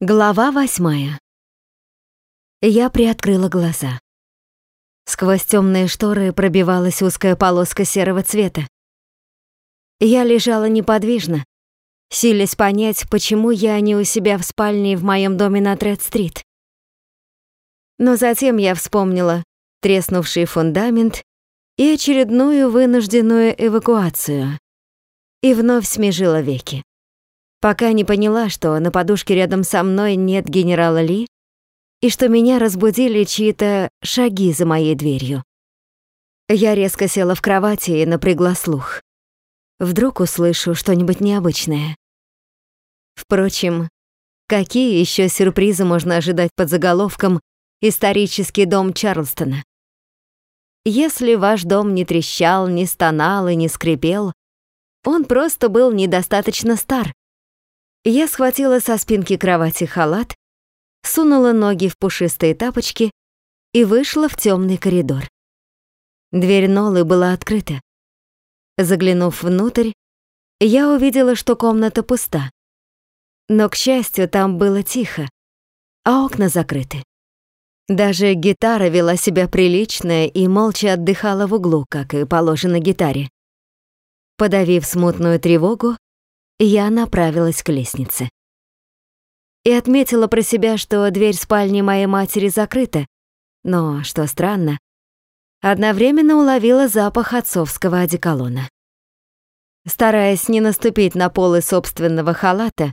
Глава восьмая. Я приоткрыла глаза. Сквозь темные шторы пробивалась узкая полоска серого цвета. Я лежала неподвижно, силясь понять, почему я не у себя в спальне в моем доме на Тред-стрит. Но затем я вспомнила треснувший фундамент и очередную вынужденную эвакуацию. И вновь смежила веки пока не поняла, что на подушке рядом со мной нет генерала Ли и что меня разбудили чьи-то шаги за моей дверью. Я резко села в кровати и напрягла слух. Вдруг услышу что-нибудь необычное. Впрочем, какие еще сюрпризы можно ожидать под заголовком «Исторический дом Чарлстона»? Если ваш дом не трещал, не стонал и не скрипел, он просто был недостаточно стар, я схватила со спинки кровати халат, сунула ноги в пушистые тапочки и вышла в темный коридор. Дверь Нолы была открыта. Заглянув внутрь, я увидела, что комната пуста. Но, к счастью, там было тихо, а окна закрыты. Даже гитара вела себя прилично и молча отдыхала в углу, как и положено гитаре. Подавив смутную тревогу, я направилась к лестнице. И отметила про себя, что дверь спальни моей матери закрыта, но, что странно, одновременно уловила запах отцовского одеколона. Стараясь не наступить на полы собственного халата,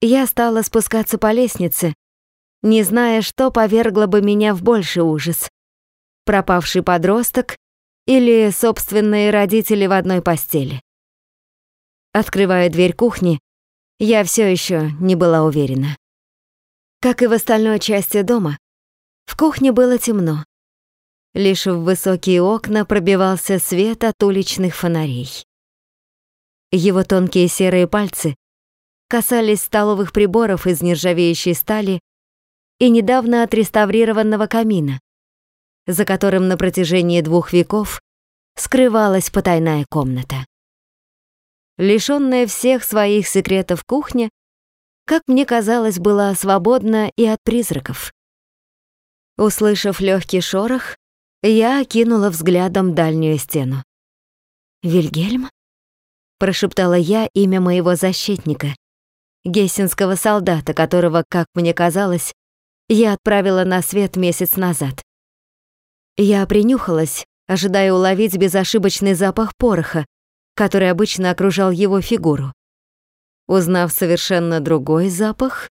я стала спускаться по лестнице, не зная, что повергло бы меня в больший ужас. Пропавший подросток или собственные родители в одной постели. Открывая дверь кухни, я все еще не была уверена. Как и в остальной части дома, в кухне было темно. Лишь в высокие окна пробивался свет от уличных фонарей. Его тонкие серые пальцы касались столовых приборов из нержавеющей стали и недавно отреставрированного камина, за которым на протяжении двух веков скрывалась потайная комната лишённая всех своих секретов кухня, как мне казалось, была свободна и от призраков. Услышав легкий шорох, я окинула взглядом дальнюю стену. «Вильгельм?» — прошептала я имя моего защитника, гессенского солдата, которого, как мне казалось, я отправила на свет месяц назад. Я принюхалась, ожидая уловить безошибочный запах пороха, который обычно окружал его фигуру. Узнав совершенно другой запах,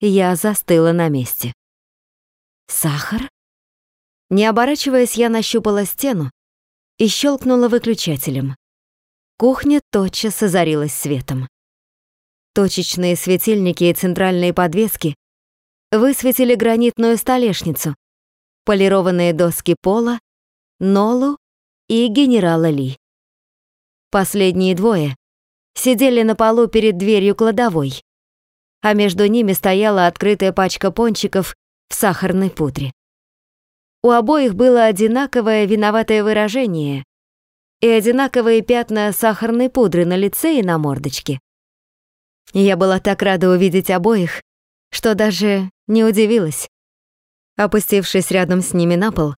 я застыла на месте. Сахар? Не оборачиваясь, я нащупала стену и щелкнула выключателем. Кухня тотчас озарилась светом. Точечные светильники и центральные подвески высветили гранитную столешницу, полированные доски пола, Нолу и генерала Ли. Последние двое сидели на полу перед дверью кладовой, а между ними стояла открытая пачка пончиков в сахарной пудре. У обоих было одинаковое виноватое выражение и одинаковые пятна сахарной пудры на лице и на мордочке. Я была так рада увидеть обоих, что даже не удивилась. Опустившись рядом с ними на пол,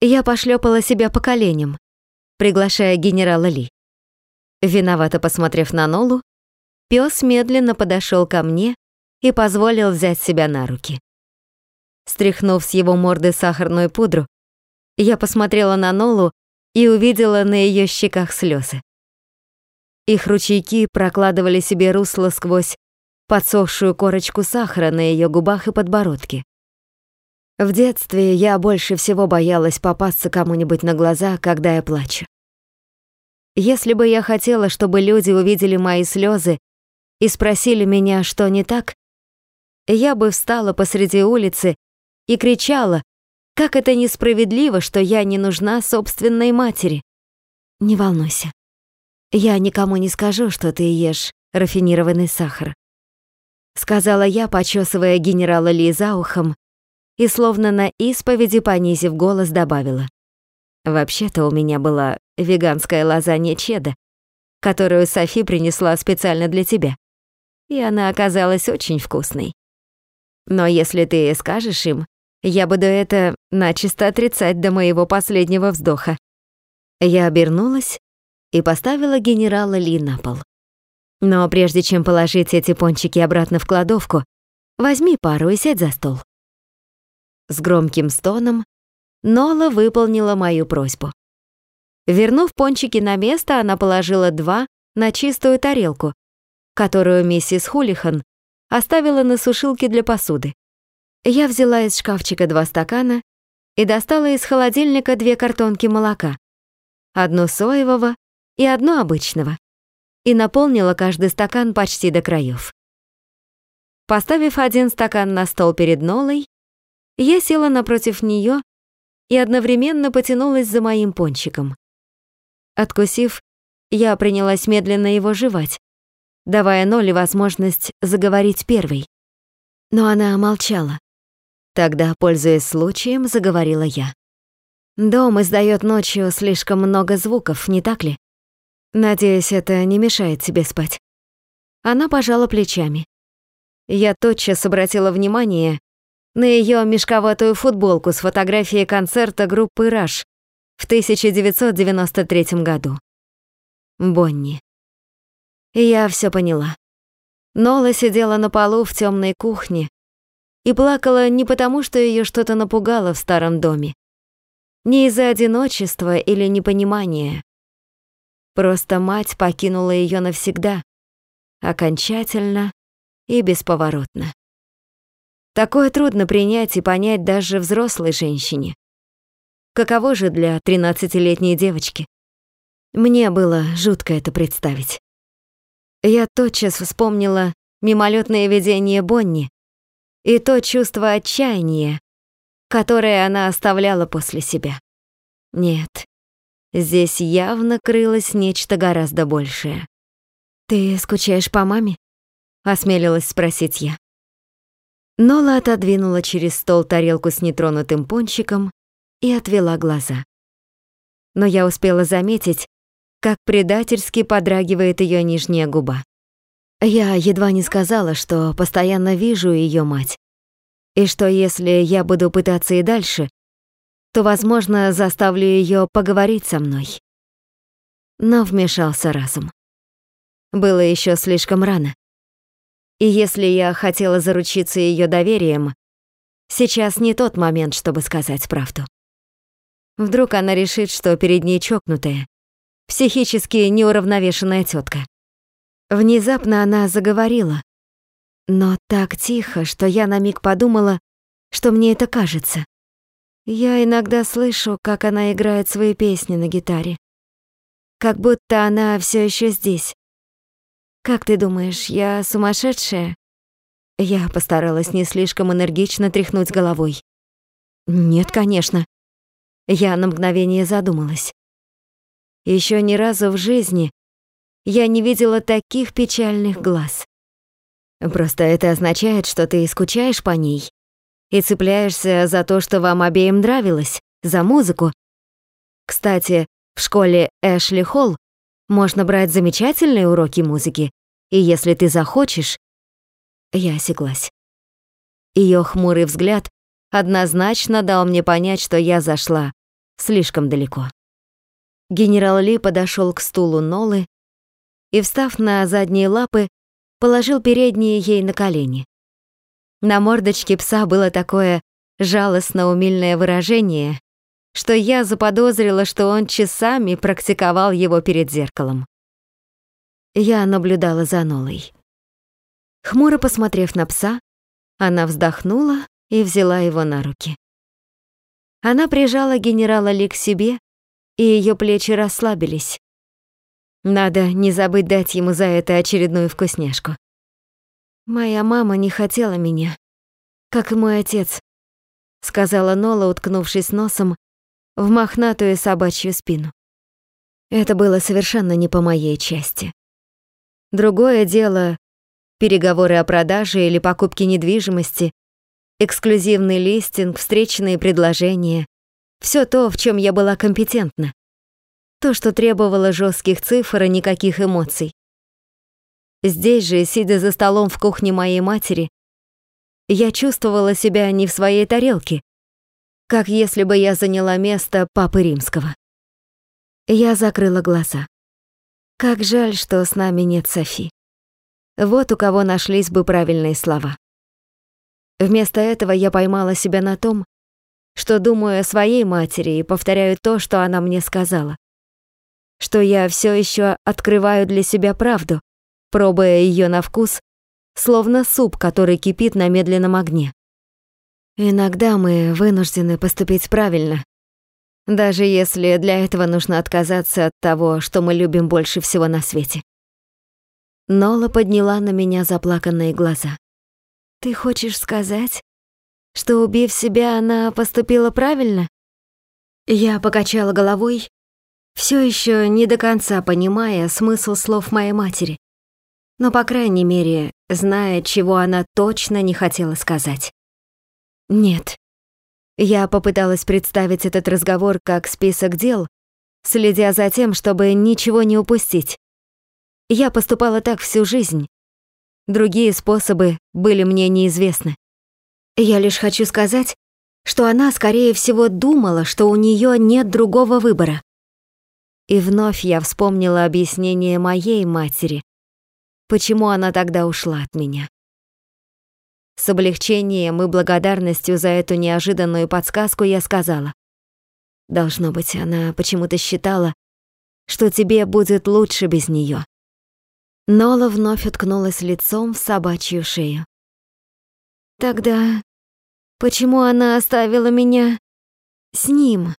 я пошлепала себя по коленям, приглашая генерала Ли. Виновато посмотрев на Нолу, пес медленно подошел ко мне и позволил взять себя на руки. Стряхнув с его морды сахарную пудру, я посмотрела на Нолу и увидела на ее щеках слезы. Их ручейки прокладывали себе русло сквозь подсохшую корочку сахара на ее губах и подбородке. В детстве я больше всего боялась попасться кому-нибудь на глаза, когда я плачу. Если бы я хотела, чтобы люди увидели мои слезы и спросили меня, что не так, я бы встала посреди улицы и кричала, как это несправедливо, что я не нужна собственной матери. Не волнуйся. Я никому не скажу, что ты ешь рафинированный сахар. Сказала я, почесывая генерала Ли за ухом, и словно на исповеди, понизив голос, добавила. Вообще-то у меня была веганская лазанья чеда, которую Софи принесла специально для тебя. И она оказалась очень вкусной. Но если ты скажешь им, я буду это начисто отрицать до моего последнего вздоха. Я обернулась и поставила генерала Ли на пол. Но прежде чем положить эти пончики обратно в кладовку, возьми пару и сядь за стол. С громким стоном Нола выполнила мою просьбу. Вернув пончики на место, она положила два на чистую тарелку, которую миссис Хулихан оставила на сушилке для посуды. Я взяла из шкафчика два стакана и достала из холодильника две картонки молока, одну соевого и одну обычного, и наполнила каждый стакан почти до краев. Поставив один стакан на стол перед Нолой, я села напротив нее и одновременно потянулась за моим пончиком. Откусив, я принялась медленно его жевать, давая Ноле возможность заговорить первой. Но она молчала. Тогда, пользуясь случаем, заговорила я. «Дом издает ночью слишком много звуков, не так ли? Надеюсь, это не мешает тебе спать». Она пожала плечами. Я тотчас обратила внимание на ее мешковатую футболку с фотографией концерта группы «Раш» в 1993 году. Бонни. Я все поняла. Нола сидела на полу в темной кухне и плакала не потому, что ее что-то напугало в старом доме, не из-за одиночества или непонимания. Просто мать покинула ее навсегда, окончательно и бесповоротно. Такое трудно принять и понять даже взрослой женщине. Каково же для 13-летней девочки? Мне было жутко это представить. Я тотчас вспомнила мимолетное видение Бонни и то чувство отчаяния, которое она оставляла после себя. Нет, здесь явно крылось нечто гораздо большее. «Ты скучаешь по маме?» — осмелилась спросить я. Нола отодвинула через стол тарелку с нетронутым пончиком и отвела глаза. Но я успела заметить, как предательски подрагивает ее нижняя губа. Я едва не сказала, что постоянно вижу ее мать, и что если я буду пытаться и дальше, то, возможно, заставлю ее поговорить со мной. Но вмешался разум. Было еще слишком рано. И если я хотела заручиться ее доверием, сейчас не тот момент, чтобы сказать правду. Вдруг она решит, что перед ней чокнутая, психически неуравновешенная тетка. Внезапно она заговорила, но так тихо, что я на миг подумала, что мне это кажется. Я иногда слышу, как она играет свои песни на гитаре. Как будто она все еще здесь, «Как ты думаешь, я сумасшедшая?» Я постаралась не слишком энергично тряхнуть головой. «Нет, конечно». Я на мгновение задумалась. Еще ни разу в жизни я не видела таких печальных глаз. Просто это означает, что ты скучаешь по ней и цепляешься за то, что вам обеим нравилось, за музыку. Кстати, в школе Эшли Холл можно брать замечательные уроки музыки, и если ты захочешь...» Я осеклась. Ее хмурый взгляд однозначно дал мне понять, что я зашла слишком далеко. Генерал Ли подошел к стулу Нолы и, встав на задние лапы, положил передние ей на колени. На мордочке пса было такое жалостно-умильное выражение, что я заподозрила, что он часами практиковал его перед зеркалом. Я наблюдала за Нолой. Хмуро посмотрев на пса, она вздохнула и взяла его на руки. Она прижала генерала Ли к себе, и ее плечи расслабились. Надо не забыть дать ему за это очередную вкусняшку. «Моя мама не хотела меня, как и мой отец», сказала Нола, уткнувшись носом в мохнатую собачью спину. Это было совершенно не по моей части. Другое дело — переговоры о продаже или покупке недвижимости, эксклюзивный листинг, встречные предложения. Все то, в чем я была компетентна. То, что требовало жестких цифр и никаких эмоций. Здесь же, сидя за столом в кухне моей матери, я чувствовала себя не в своей тарелке, как если бы я заняла место Папы Римского. Я закрыла глаза. Как жаль, что с нами нет Софи. Вот у кого нашлись бы правильные слова. Вместо этого я поймала себя на том, что думаю о своей матери и повторяю то, что она мне сказала. Что я все еще открываю для себя правду, пробуя ее на вкус, словно суп, который кипит на медленном огне. Иногда мы вынуждены поступить правильно, даже если для этого нужно отказаться от того, что мы любим больше всего на свете. Нола подняла на меня заплаканные глаза. «Ты хочешь сказать, что, убив себя, она поступила правильно?» Я покачала головой, все еще не до конца понимая смысл слов моей матери, но, по крайней мере, зная, чего она точно не хотела сказать. «Нет», я попыталась представить этот разговор как список дел, следя за тем, чтобы ничего не упустить. Я поступала так всю жизнь. Другие способы были мне неизвестны. Я лишь хочу сказать, что она, скорее всего, думала, что у нее нет другого выбора. И вновь я вспомнила объяснение моей матери, почему она тогда ушла от меня. С облегчением и благодарностью за эту неожиданную подсказку я сказала. Должно быть, она почему-то считала, что тебе будет лучше без нее. Нола вновь уткнулась лицом в собачью шею. Тогда почему она оставила меня с ним?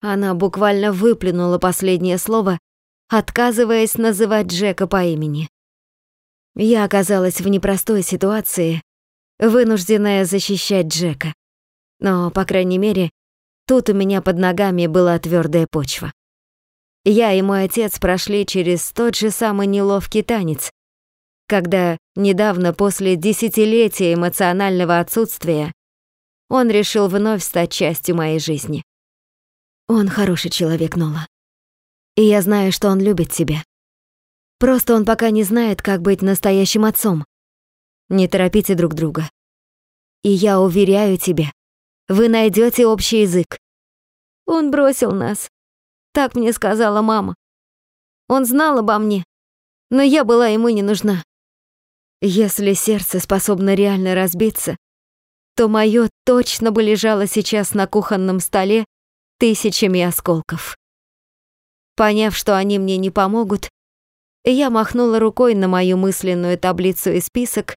Она буквально выплюнула последнее слово, отказываясь называть Джека по имени. Я оказалась в непростой ситуации, вынужденная защищать Джека. Но, по крайней мере, тут у меня под ногами была твердая почва. Я и мой отец прошли через тот же самый неловкий танец, когда недавно после десятилетия эмоционального отсутствия он решил вновь стать частью моей жизни. Он хороший человек, Нола. И я знаю, что он любит тебя. Просто он пока не знает, как быть настоящим отцом. Не торопите друг друга. И я уверяю тебя, вы найдете общий язык. Он бросил нас. Так мне сказала мама. Он знал обо мне, но я была ему не нужна. Если сердце способно реально разбиться, то мое точно бы лежало сейчас на кухонном столе тысячами осколков. Поняв, что они мне не помогут, я махнула рукой на мою мысленную таблицу и список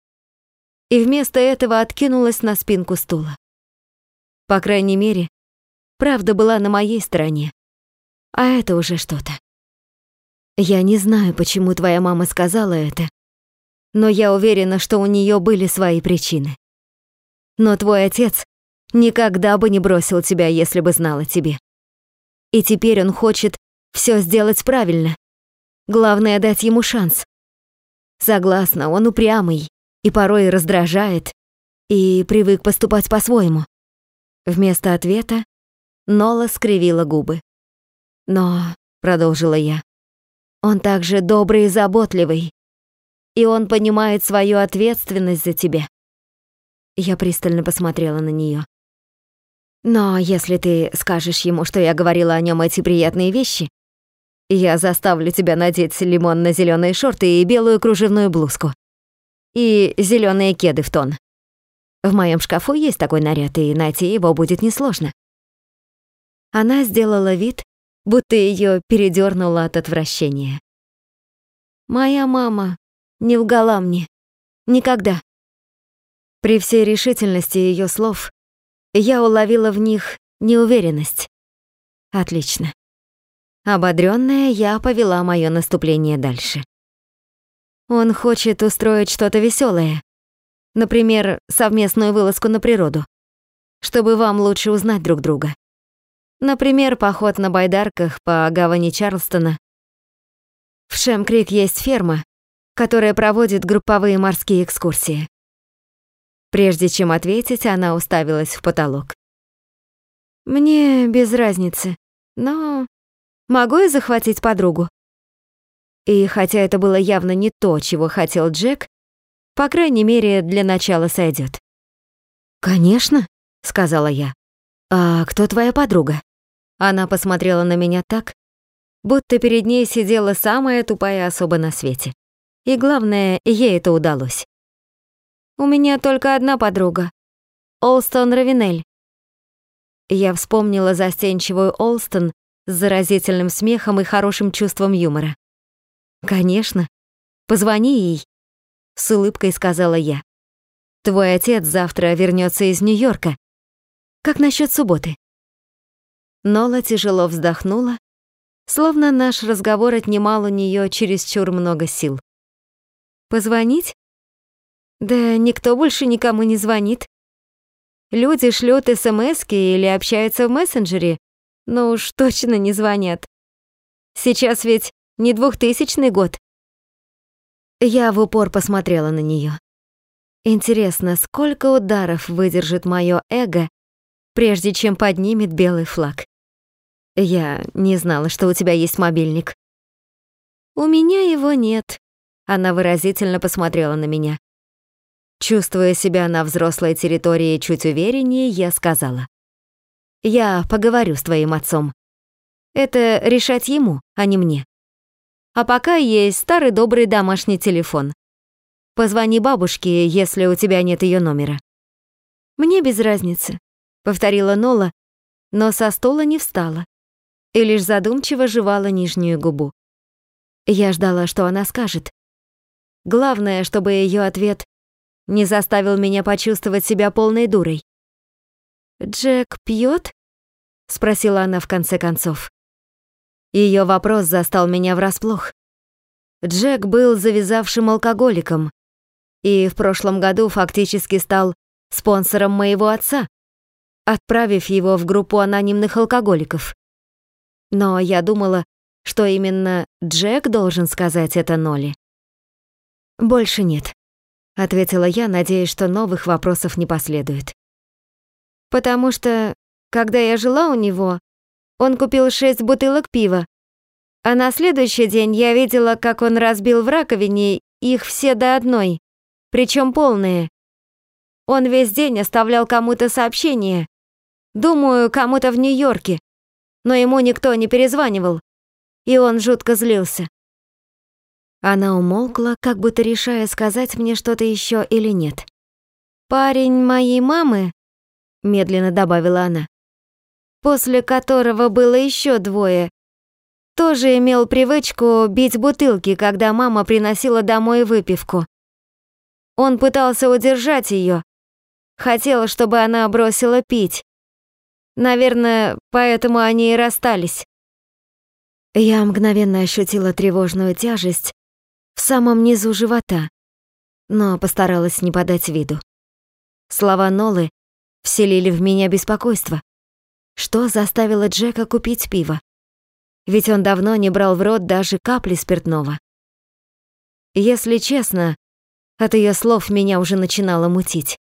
и вместо этого откинулась на спинку стула. По крайней мере, правда была на моей стороне. А это уже что-то. Я не знаю, почему твоя мама сказала это, но я уверена, что у нее были свои причины. Но твой отец никогда бы не бросил тебя, если бы знал о тебе. И теперь он хочет все сделать правильно. Главное — дать ему шанс. Согласна, он упрямый, и порой раздражает, и привык поступать по-своему. Вместо ответа Нола скривила губы. «Но», — продолжила я, — «он также добрый и заботливый, и он понимает свою ответственность за тебя». Я пристально посмотрела на нее. «Но если ты скажешь ему, что я говорила о нем эти приятные вещи, я заставлю тебя надеть лимонно зеленые шорты и белую кружевную блузку и зеленые кеды в тон. В моем шкафу есть такой наряд, и найти его будет несложно. Она сделала вид, будто ее передернуло от отвращения. Моя мама не лгала мне. Никогда. При всей решительности ее слов я уловила в них неуверенность. Отлично. Ободрённая, я повела моё наступление дальше. Он хочет устроить что-то веселое, например, совместную вылазку на природу, чтобы вам лучше узнать друг друга. Например, поход на байдарках по гавани Чарлстона. В Шемкрик есть ферма, которая проводит групповые морские экскурсии. Прежде чем ответить, она уставилась в потолок. «Мне без разницы, но могу я захватить подругу?» И хотя это было явно не то, чего хотел Джек, по крайней мере, для начала сойдет. «Конечно», — сказала я. «А кто твоя подруга?» Она посмотрела на меня так, будто перед ней сидела самая тупая особа на свете. И главное, ей это удалось. «У меня только одна подруга. Олстон Равинель». Я вспомнила застенчивую Олстон с заразительным смехом и хорошим чувством юмора. «Конечно. Позвони ей», — с улыбкой сказала я. «Твой отец завтра вернется из Нью-Йорка. Как насчет субботы?» Нола тяжело вздохнула, словно наш разговор отнимал у нее чересчур много сил. «Позвонить? Да никто больше никому не звонит. Люди шлют смс или общаются в мессенджере, но уж точно не звонят. Сейчас ведь не двухтысячный год. Я в упор посмотрела на нее. Интересно, сколько ударов выдержит мое эго, прежде чем поднимет белый флаг? Я не знала, что у тебя есть мобильник. У меня его нет. Она выразительно посмотрела на меня. Чувствуя себя на взрослой территории чуть увереннее, я сказала. «Я поговорю с твоим отцом. Это решать ему, а не мне. А пока есть старый добрый домашний телефон. Позвони бабушке, если у тебя нет ее номера». «Мне без разницы», — повторила Нола, но со стола не встала и лишь задумчиво жевала нижнюю губу. Я ждала, что она скажет. Главное, чтобы ее ответ не заставил меня почувствовать себя полной дурой. «Джек пьет? спросила она в конце концов. Ее вопрос застал меня врасплох. Джек был завязавшим алкоголиком и в прошлом году фактически стал спонсором моего отца, отправив его в группу анонимных алкоголиков. Но я думала, что именно Джек должен сказать это Ноли. Больше нет ответила я, надеясь, что новых вопросов не последует. Потому что, когда я жила у него, он купил шесть бутылок пива, а на следующий день я видела, как он разбил в раковине их все до одной, причем полные. Он весь день оставлял кому-то сообщение. Думаю, кому-то в Нью-Йорке. Но ему никто не перезванивал. И он жутко злился. Она умолкла, как будто решая, сказать мне что-то еще или нет. «Парень моей мамы», — медленно добавила она, после которого было еще двое, тоже имел привычку бить бутылки, когда мама приносила домой выпивку. Он пытался удержать ее, хотел, чтобы она бросила пить. Наверное, поэтому они и расстались. Я мгновенно ощутила тревожную тяжесть, в самом низу живота, но постаралась не подать виду. Слова Нолы вселили в меня беспокойство. Что заставило Джека купить пиво? Ведь он давно не брал в рот даже капли спиртного. Если честно, от ее слов меня уже начинало мутить.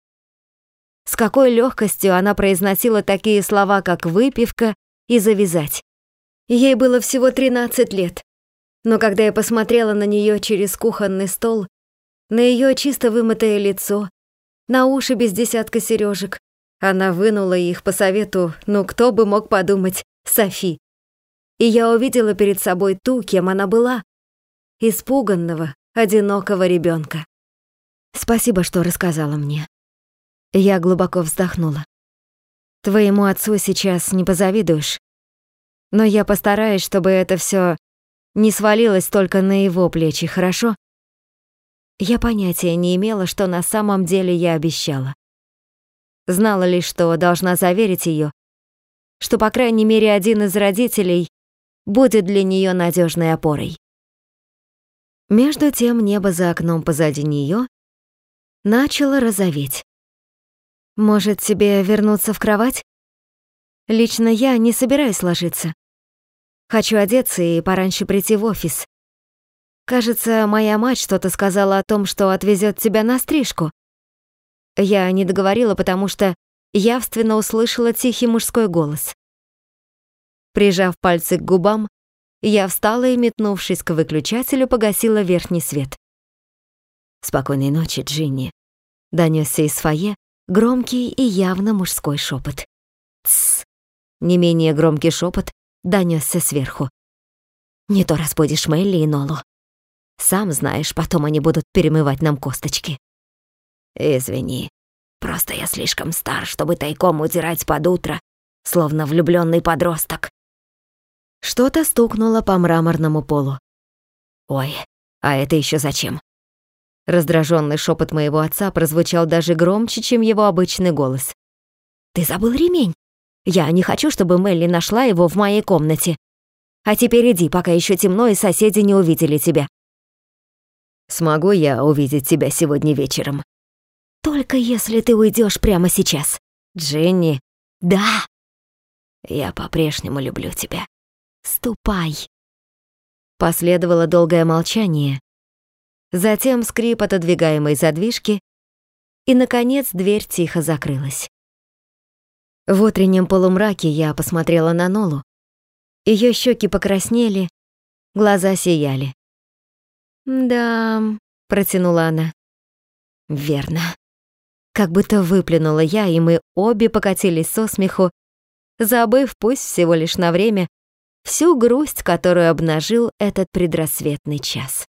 С какой легкостью она произносила такие слова, как «выпивка» и «завязать». Ей было всего 13 лет. Но когда я посмотрела на нее через кухонный стол, на ее чисто вымытое лицо, на уши без десятка сережек, она вынула их по совету, ну кто бы мог подумать, Софи. И я увидела перед собой ту, кем она была, испуганного, одинокого ребенка. Спасибо, что рассказала мне. Я глубоко вздохнула. Твоему отцу сейчас не позавидуешь. Но я постараюсь, чтобы это все не свалилось только на его плечи, хорошо? Я понятия не имела, что на самом деле я обещала. Знала лишь, что должна заверить ее, что, по крайней мере, один из родителей будет для нее надежной опорой. Между тем небо за окном позади нее начало розоветь. «Может, тебе вернуться в кровать?» Лично я не собираюсь ложиться. Хочу одеться и пораньше прийти в офис. Кажется, моя мать что-то сказала о том, что отвезет тебя на стрижку. Я не договорила, потому что явственно услышала тихий мужской голос. Прижав пальцы к губам, я встала и, метнувшись к выключателю, погасила верхний свет. «Спокойной ночи, Джинни», — донёсся из фойе громкий и явно мужской шепот. «Тссс!» Не менее громкий шепот донесся сверху. «Не то разбудишь Мелли и Нолу. Сам знаешь, потом они будут перемывать нам косточки». «Извини, просто я слишком стар, чтобы тайком удирать под утро, словно влюбленный подросток». Что-то стукнуло по мраморному полу. «Ой, а это еще зачем?» Раздраженный шепот моего отца прозвучал даже громче, чем его обычный голос. «Ты забыл ремень? Я не хочу, чтобы Мелли нашла его в моей комнате. А теперь иди, пока еще темно и соседи не увидели тебя». «Смогу я увидеть тебя сегодня вечером?» «Только если ты уйдешь прямо сейчас». «Дженни?» «Да». «Я по-прежнему люблю тебя». «Ступай». Последовало долгое молчание, затем скрип отодвигаемой задвижки, и, наконец, дверь тихо закрылась. В утреннем полумраке я посмотрела на Нолу. Ее щеки покраснели, глаза сияли. «Да», — протянула она. «Верно». Как будто выплюнула я, и мы обе покатились со смеху, забыв, пусть всего лишь на время, всю грусть, которую обнажил этот предрассветный час.